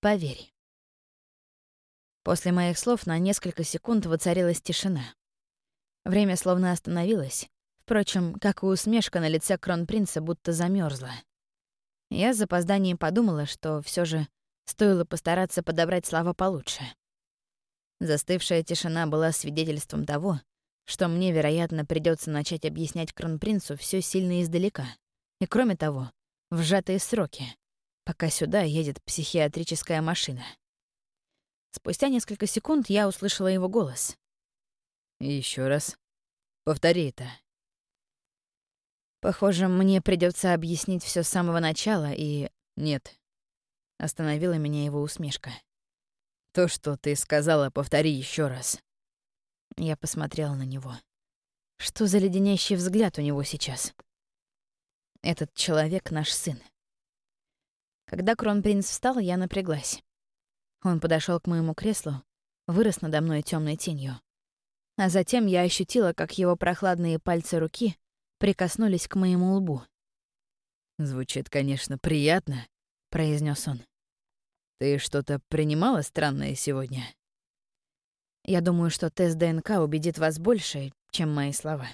Поверь. После моих слов на несколько секунд воцарилась тишина. Время словно остановилось, впрочем, как и усмешка на лице кронпринца будто замерзла. Я с запозданием подумала, что все же стоило постараться подобрать слова получше. Застывшая тишина была свидетельством того, что мне, вероятно, придется начать объяснять кронпринцу все сильно издалека. И кроме того, в сжатые сроки, пока сюда едет психиатрическая машина. Спустя несколько секунд я услышала его голос. Еще раз. Повтори это. Похоже, мне придется объяснить все с самого начала, и... Нет. Остановила меня его усмешка. То, что ты сказала, повтори еще раз. Я посмотрела на него. Что за леденящий взгляд у него сейчас? Этот человек — наш сын. Когда кронпринц встал, я напряглась. Он подошел к моему креслу, вырос надо мной темной тенью. А затем я ощутила, как его прохладные пальцы руки прикоснулись к моему лбу. «Звучит, конечно, приятно», — произнес он. «Ты что-то принимала странное сегодня?» Я думаю, что тест ДНК убедит вас больше, чем мои слова.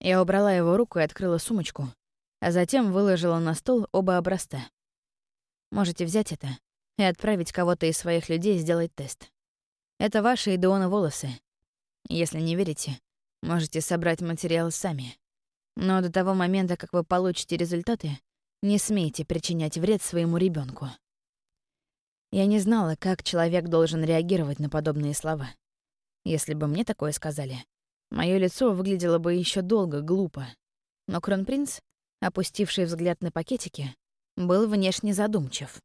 Я убрала его руку и открыла сумочку, а затем выложила на стол оба образца. Можете взять это и отправить кого-то из своих людей сделать тест. Это ваши Идеона волосы. Если не верите, можете собрать материал сами. Но до того момента, как вы получите результаты, не смейте причинять вред своему ребенку. Я не знала, как человек должен реагировать на подобные слова. Если бы мне такое сказали, мое лицо выглядело бы еще долго глупо. Но кронпринц опустивший взгляд на пакетики, был внешне задумчив.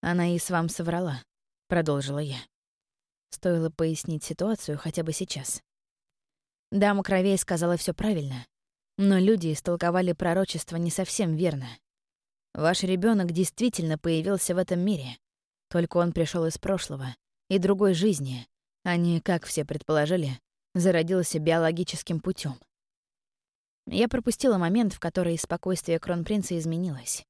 «Она и с вам соврала», — продолжила я. Стоило пояснить ситуацию хотя бы сейчас. Дама кровей сказала все правильно, но люди истолковали пророчество не совсем верно. Ваш ребенок действительно появился в этом мире, только он пришел из прошлого и другой жизни, а не, как все предположили, зародился биологическим путем. Я пропустила момент, в который спокойствие кронпринца изменилось.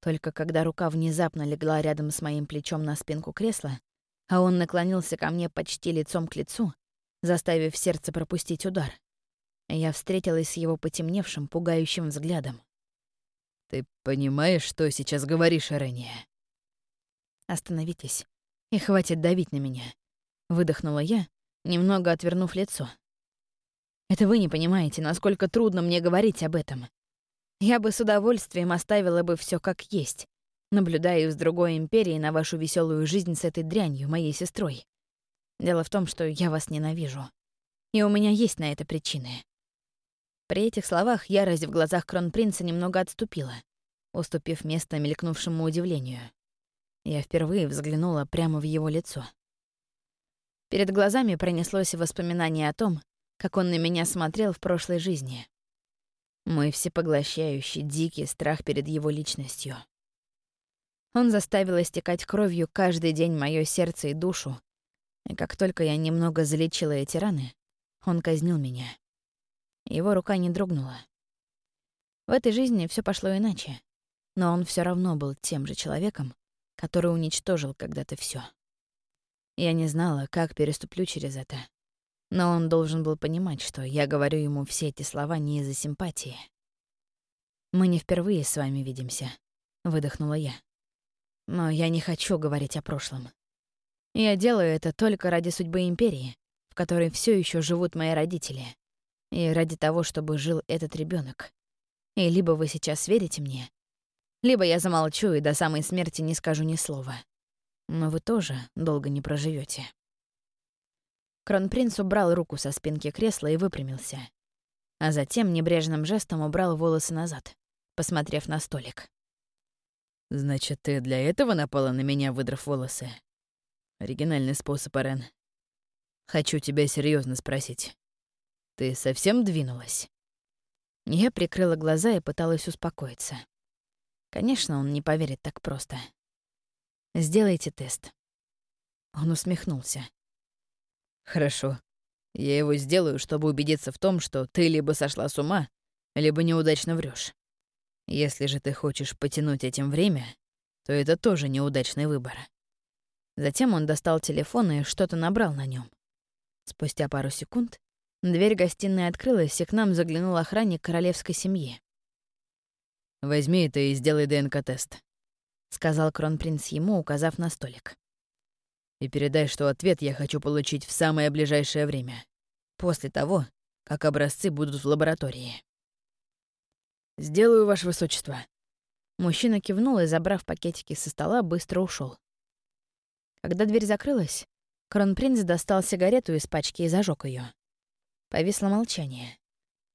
Только когда рука внезапно легла рядом с моим плечом на спинку кресла, а он наклонился ко мне почти лицом к лицу, заставив сердце пропустить удар, я встретилась с его потемневшим, пугающим взглядом. «Ты понимаешь, что сейчас говоришь, Рения?» «Остановитесь, и хватит давить на меня», — выдохнула я, немного отвернув лицо. Это вы не понимаете, насколько трудно мне говорить об этом. Я бы с удовольствием оставила бы все как есть, наблюдая из другой империи на вашу веселую жизнь с этой дрянью, моей сестрой. Дело в том, что я вас ненавижу. И у меня есть на это причины. При этих словах ярость в глазах кронпринца немного отступила, уступив место мелькнувшему удивлению. Я впервые взглянула прямо в его лицо. Перед глазами пронеслось воспоминание о том, как он на меня смотрел в прошлой жизни. Мой всепоглощающий, дикий страх перед его личностью. Он заставил истекать кровью каждый день мое сердце и душу, и как только я немного залечила эти раны, он казнил меня. Его рука не дрогнула. В этой жизни все пошло иначе, но он все равно был тем же человеком, который уничтожил когда-то все. Я не знала, как переступлю через это. Но он должен был понимать, что я говорю ему все эти слова не из-за симпатии. «Мы не впервые с вами видимся», — выдохнула я. «Но я не хочу говорить о прошлом. Я делаю это только ради судьбы Империи, в которой все еще живут мои родители, и ради того, чтобы жил этот ребенок. И либо вы сейчас верите мне, либо я замолчу и до самой смерти не скажу ни слова. Но вы тоже долго не проживете. Кронпринц убрал руку со спинки кресла и выпрямился. А затем небрежным жестом убрал волосы назад, посмотрев на столик. «Значит, ты для этого напала на меня, выдрав волосы? Оригинальный способ, Арен. Хочу тебя серьезно спросить. Ты совсем двинулась?» Я прикрыла глаза и пыталась успокоиться. Конечно, он не поверит так просто. «Сделайте тест». Он усмехнулся. Хорошо. Я его сделаю, чтобы убедиться в том, что ты либо сошла с ума, либо неудачно врешь. Если же ты хочешь потянуть этим время, то это тоже неудачный выбор. Затем он достал телефон и что-то набрал на нем. Спустя пару секунд дверь гостиной открылась, и к нам заглянул охранник королевской семьи. «Возьми это и сделай ДНК-тест», — сказал кронпринц ему, указав на столик. «И передай, что ответ я хочу получить в самое ближайшее время, после того, как образцы будут в лаборатории». «Сделаю, Ваше Высочество». Мужчина кивнул и, забрав пакетики со стола, быстро ушел. Когда дверь закрылась, кронпринц достал сигарету из пачки и зажег ее. Повисло молчание.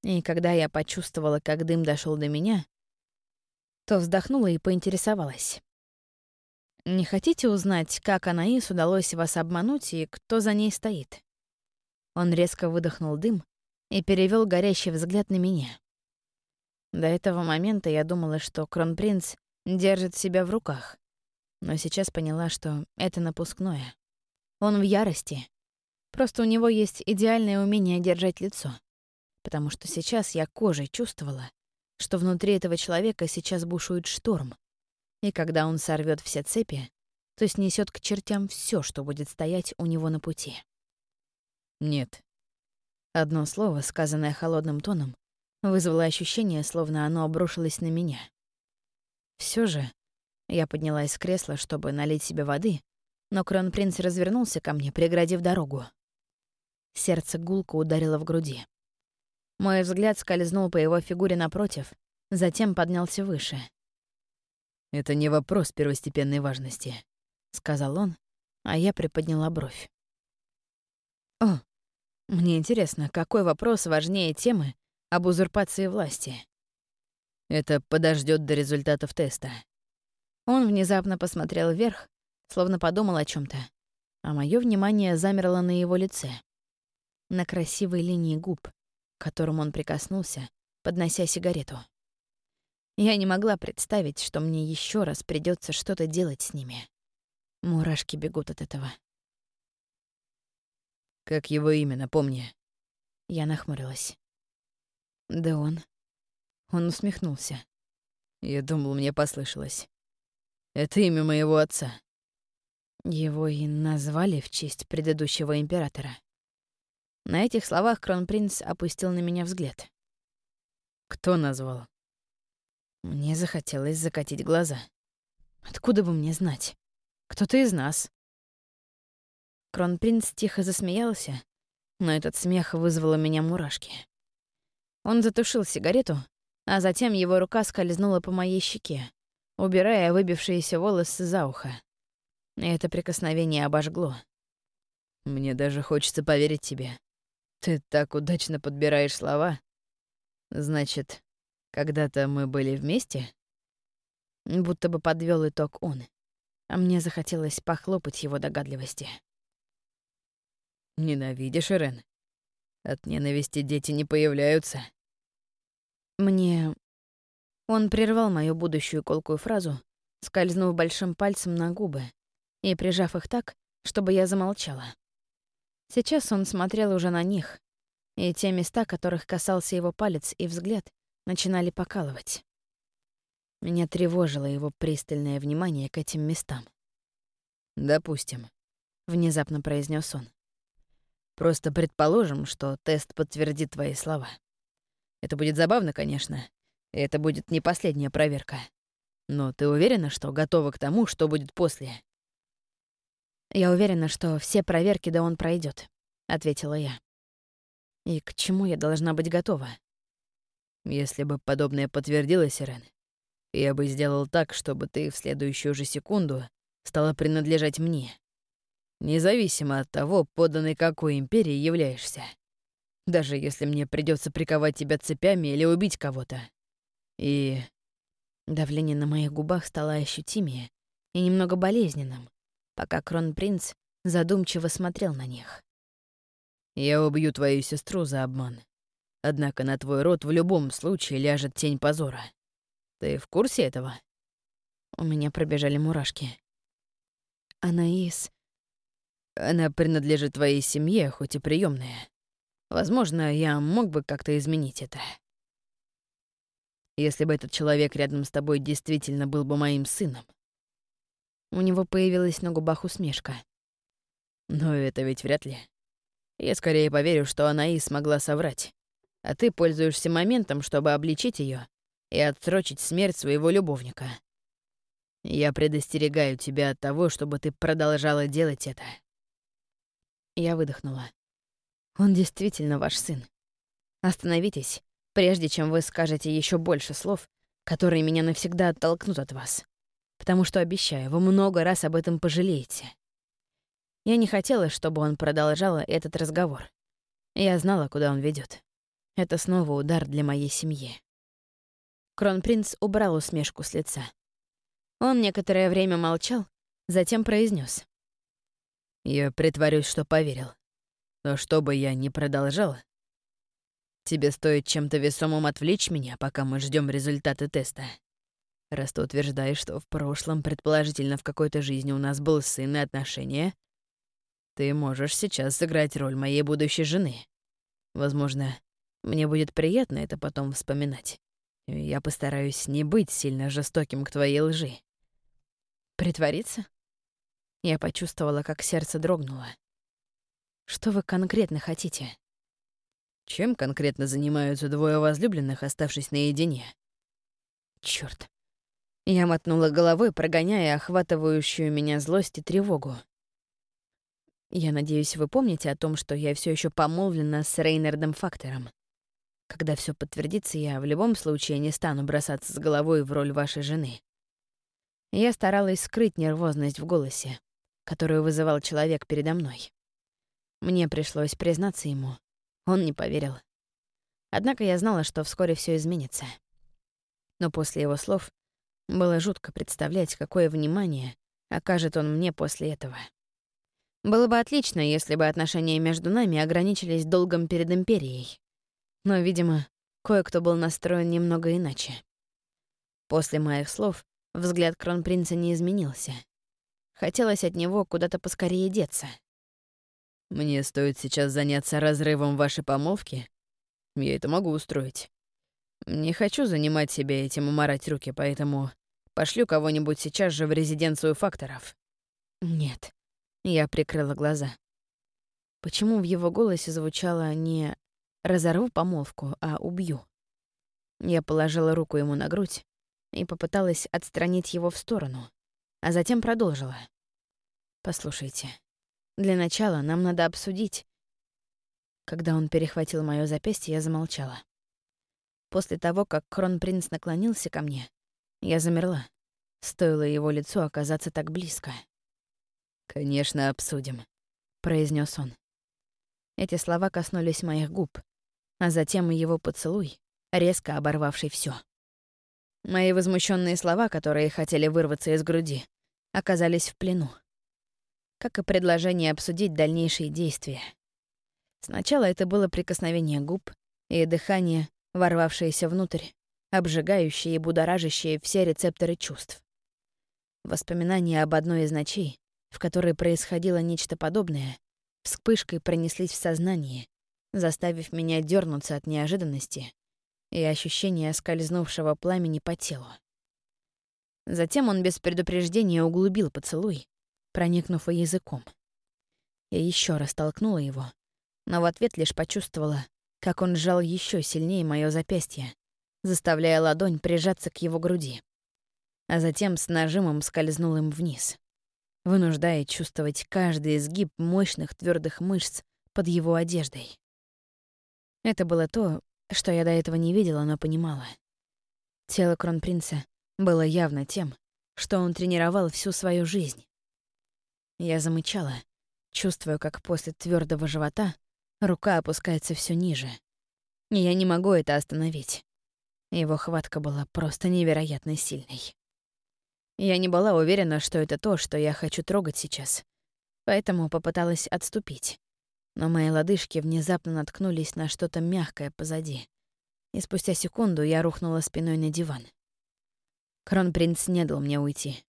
И когда я почувствовала, как дым дошел до меня, то вздохнула и поинтересовалась. «Не хотите узнать, как Анаис удалось вас обмануть и кто за ней стоит?» Он резко выдохнул дым и перевел горящий взгляд на меня. До этого момента я думала, что кронпринц держит себя в руках, но сейчас поняла, что это напускное. Он в ярости. Просто у него есть идеальное умение держать лицо. Потому что сейчас я кожей чувствовала, что внутри этого человека сейчас бушует шторм. И когда он сорвет все цепи, то снесет к чертям все, что будет стоять у него на пути. Нет. Одно слово, сказанное холодным тоном, вызвало ощущение, словно оно обрушилось на меня. Все же я поднялась с кресла, чтобы налить себе воды, но кронпринц развернулся ко мне, преградив дорогу. Сердце гулко ударило в груди. Мой взгляд скользнул по его фигуре напротив, затем поднялся выше. «Это не вопрос первостепенной важности», — сказал он, а я приподняла бровь. «О, мне интересно, какой вопрос важнее темы об узурпации власти?» «Это подождет до результатов теста», он внезапно посмотрел вверх, словно подумал о чем то а мое внимание замерло на его лице. На красивой линии губ, к которым он прикоснулся, поднося сигарету. Я не могла представить, что мне еще раз придется что-то делать с ними. Мурашки бегут от этого. «Как его имя, напомни?» Я нахмурилась. «Да он...» Он усмехнулся. Я думал, мне послышалось. Это имя моего отца». Его и назвали в честь предыдущего императора. На этих словах кронпринц опустил на меня взгляд. «Кто назвал?» Мне захотелось закатить глаза. Откуда бы мне знать? Кто-то из нас. Кронпринц тихо засмеялся, но этот смех вызвал у меня мурашки. Он затушил сигарету, а затем его рука скользнула по моей щеке, убирая выбившиеся волосы за ухо. Это прикосновение обожгло. «Мне даже хочется поверить тебе. Ты так удачно подбираешь слова. Значит, когда-то мы были вместе?» Будто бы подвел итог он, а мне захотелось похлопать его догадливости. «Ненавидишь, Ирен? От ненависти дети не появляются». Мне он прервал мою будущую колкую фразу, скользнув большим пальцем на губы и прижав их так, чтобы я замолчала. Сейчас он смотрел уже на них, и те места, которых касался его палец и взгляд, начинали покалывать. Меня тревожило его пристальное внимание к этим местам. «Допустим», — внезапно произнес он. «Просто предположим, что тест подтвердит твои слова. Это будет забавно, конечно, и это будет не последняя проверка. Но ты уверена, что готова к тому, что будет после? Я уверена, что все проверки да он пройдет, ответила я. И к чему я должна быть готова? Если бы подобное подтвердилось, Ирен, я бы сделал так, чтобы ты в следующую же секунду стала принадлежать мне. Независимо от того, подданной какой империи являешься. Даже если мне придется приковать тебя цепями или убить кого-то, и... Давление на моих губах стало ощутимее и немного болезненным, пока кронпринц задумчиво смотрел на них. «Я убью твою сестру за обман. Однако на твой род в любом случае ляжет тень позора. Ты в курсе этого?» У меня пробежали мурашки. Анаис... Она принадлежит твоей семье, хоть и приемная. Возможно, я мог бы как-то изменить это. Если бы этот человек рядом с тобой действительно был бы моим сыном, У него появилась на губах усмешка. Но это ведь вряд ли. Я скорее поверю, что Анаис смогла соврать, а ты пользуешься моментом, чтобы обличить ее и отсрочить смерть своего любовника. Я предостерегаю тебя от того, чтобы ты продолжала делать это. Я выдохнула. Он действительно ваш сын. Остановитесь, прежде чем вы скажете еще больше слов, которые меня навсегда оттолкнут от вас. Потому что, обещаю, вы много раз об этом пожалеете. Я не хотела, чтобы он продолжал этот разговор. Я знала, куда он ведет. Это снова удар для моей семьи. Кронпринц убрал усмешку с лица. Он некоторое время молчал, затем произнес: «Я притворюсь, что поверил. Но что бы я ни продолжал, тебе стоит чем-то весомым отвлечь меня, пока мы ждем результаты теста. Раз ты утверждаешь, что в прошлом, предположительно, в какой-то жизни у нас был сын и отношения, ты можешь сейчас сыграть роль моей будущей жены. Возможно, мне будет приятно это потом вспоминать. Я постараюсь не быть сильно жестоким к твоей лжи. Притвориться? Я почувствовала, как сердце дрогнуло. Что вы конкретно хотите? Чем конкретно занимаются двое возлюбленных, оставшись наедине? Чёрт. Я мотнула головой, прогоняя охватывающую меня злость и тревогу. Я надеюсь, вы помните о том, что я все еще помолвлена с Рейнардом Фактором. Когда все подтвердится, я в любом случае не стану бросаться с головой в роль вашей жены. Я старалась скрыть нервозность в голосе, которую вызывал человек передо мной. Мне пришлось признаться ему. Он не поверил. Однако я знала, что вскоре все изменится. Но после его слов было жутко представлять, какое внимание окажет он мне после этого. Было бы отлично, если бы отношения между нами ограничились долгом перед Империей. Но, видимо, кое-кто был настроен немного иначе. После моих слов взгляд кронпринца не изменился. Хотелось от него куда-то поскорее деться. «Мне стоит сейчас заняться разрывом вашей помолвки? Я это могу устроить. Не хочу занимать себя этим и марать руки, поэтому пошлю кого-нибудь сейчас же в резиденцию факторов». «Нет», я прикрыла глаза. Почему в его голосе звучало не «разорву помолвку», а «убью»? Я положила руку ему на грудь и попыталась отстранить его в сторону, а затем продолжила. «Послушайте, для начала нам надо обсудить...» Когда он перехватил моё запястье, я замолчала. После того, как кронпринц наклонился ко мне, я замерла. Стоило его лицу оказаться так близко. «Конечно, обсудим», — произнес он. Эти слова коснулись моих губ, а затем и его поцелуй, резко оборвавший все. Мои возмущенные слова, которые хотели вырваться из груди, оказались в плену. Как и предложение обсудить дальнейшие действия. Сначала это было прикосновение губ и дыхание, ворвавшееся внутрь, обжигающее и будоражащее все рецепторы чувств. Воспоминания об одной из ночей, в которой происходило нечто подобное, вспышкой пронеслись в сознание, заставив меня дернуться от неожиданности и ощущения скользнувшего пламени по телу. Затем он без предупреждения углубил поцелуй, проникнув языком. Я еще раз толкнула его, но в ответ лишь почувствовала, как он сжал еще сильнее мое запястье, заставляя ладонь прижаться к его груди, а затем с нажимом скользнул им вниз вынуждая чувствовать каждый изгиб мощных твердых мышц под его одеждой. Это было то, что я до этого не видела, но понимала. Тело кронпринца было явно тем, что он тренировал всю свою жизнь. Я замычала, чувствуя, как после твердого живота рука опускается все ниже. Я не могу это остановить. Его хватка была просто невероятно сильной. Я не была уверена, что это то, что я хочу трогать сейчас, поэтому попыталась отступить. Но мои лодыжки внезапно наткнулись на что-то мягкое позади, и спустя секунду я рухнула спиной на диван. Кронпринц не дал мне уйти,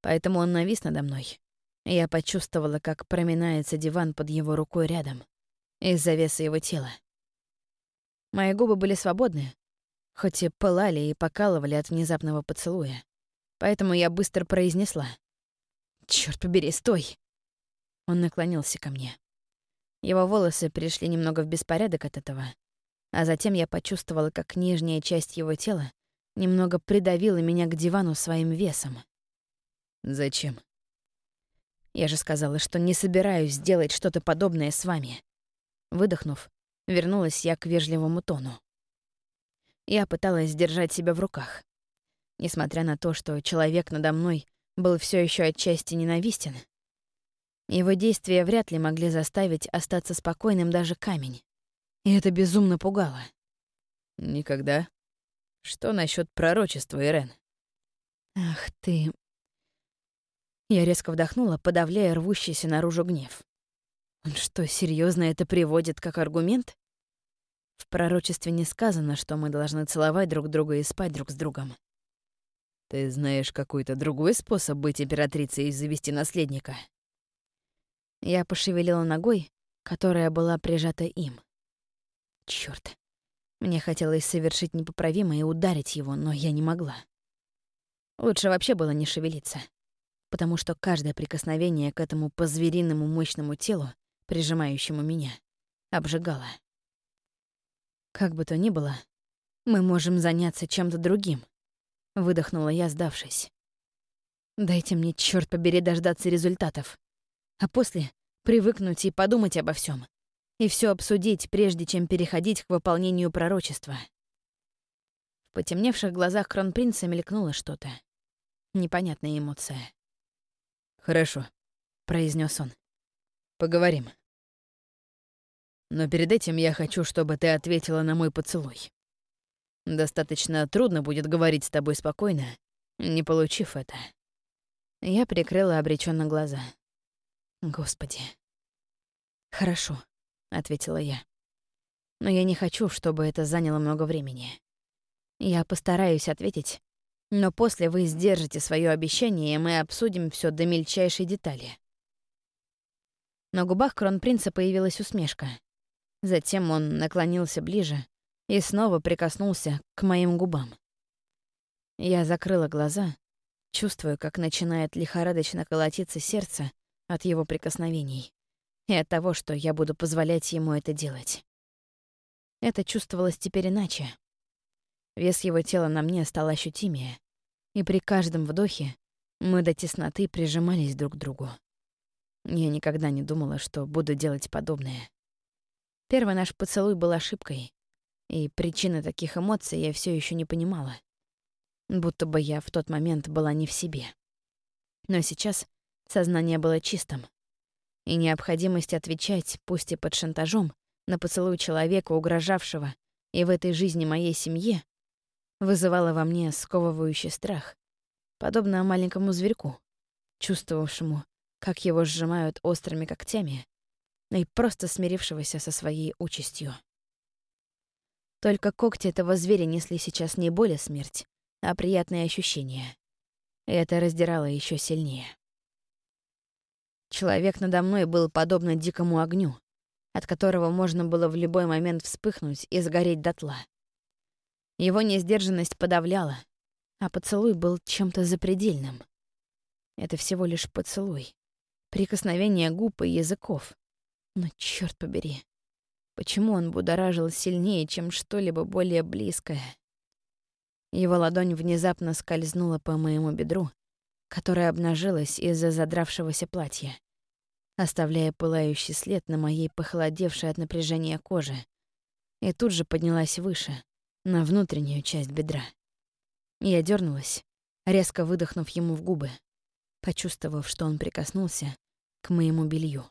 поэтому он навис надо мной. Я почувствовала, как проминается диван под его рукой рядом, из-за веса его тела. Мои губы были свободны, хоть и пылали и покалывали от внезапного поцелуя поэтому я быстро произнесла. Черт побери, стой!» Он наклонился ко мне. Его волосы пришли немного в беспорядок от этого, а затем я почувствовала, как нижняя часть его тела немного придавила меня к дивану своим весом. «Зачем?» «Я же сказала, что не собираюсь сделать что-то подобное с вами». Выдохнув, вернулась я к вежливому тону. Я пыталась сдержать себя в руках. Несмотря на то, что человек надо мной был все еще отчасти ненавистен, его действия вряд ли могли заставить остаться спокойным даже камень. И это безумно пугало. Никогда. Что насчет пророчества, Ирен? Ах ты. Я резко вдохнула, подавляя рвущийся наружу гнев. Он что, серьезно это приводит как аргумент? В пророчестве не сказано, что мы должны целовать друг друга и спать друг с другом. Ты знаешь какой-то другой способ быть императрицей и завести наследника? Я пошевелила ногой, которая была прижата им. Чёрт. Мне хотелось совершить непоправимое и ударить его, но я не могла. Лучше вообще было не шевелиться, потому что каждое прикосновение к этому по-звериному мощному телу, прижимающему меня, обжигало. Как бы то ни было, мы можем заняться чем-то другим, выдохнула я, сдавшись. Дайте мне, черт побери, дождаться результатов, а после привыкнуть и подумать обо всем, и все обсудить, прежде чем переходить к выполнению пророчества. В потемневших глазах кронпринца мелькнуло что-то. Непонятная эмоция. «Хорошо», — произнес он. «Поговорим. Но перед этим я хочу, чтобы ты ответила на мой поцелуй. Достаточно трудно будет говорить с тобой спокойно, не получив это». Я прикрыла обреченно глаза. Господи. Хорошо ответила я. Но я не хочу, чтобы это заняло много времени. Я постараюсь ответить, но после вы сдержите свое обещание, и мы обсудим все до мельчайшей детали. На губах кронпринца появилась усмешка. Затем он наклонился ближе и снова прикоснулся к моим губам. Я закрыла глаза, чувствуя, как начинает лихорадочно колотиться сердце от его прикосновений и от того, что я буду позволять ему это делать. Это чувствовалось теперь иначе. Вес его тела на мне стал ощутимее, и при каждом вдохе мы до тесноты прижимались друг к другу. Я никогда не думала, что буду делать подобное. Первый наш поцелуй был ошибкой, и причины таких эмоций я все еще не понимала. Будто бы я в тот момент была не в себе. Но сейчас сознание было чистым и необходимость отвечать, пусть и под шантажом, на поцелуй человека, угрожавшего и в этой жизни моей семье, вызывала во мне сковывающий страх, подобно маленькому зверьку, чувствовавшему, как его сжимают острыми когтями, и просто смирившегося со своей участью. Только когти этого зверя несли сейчас не боль и смерть, а приятные ощущения. И это раздирало еще сильнее. Человек надо мной был подобно дикому огню, от которого можно было в любой момент вспыхнуть и сгореть дотла. Его несдержанность подавляла, а поцелуй был чем-то запредельным. Это всего лишь поцелуй, прикосновение губ и языков. Но черт побери, почему он будоражил сильнее, чем что-либо более близкое? Его ладонь внезапно скользнула по моему бедру, которая обнажилась из-за задравшегося платья, оставляя пылающий след на моей похолодевшей от напряжения коже, и тут же поднялась выше, на внутреннюю часть бедра. Я дернулась, резко выдохнув ему в губы, почувствовав, что он прикоснулся к моему белью.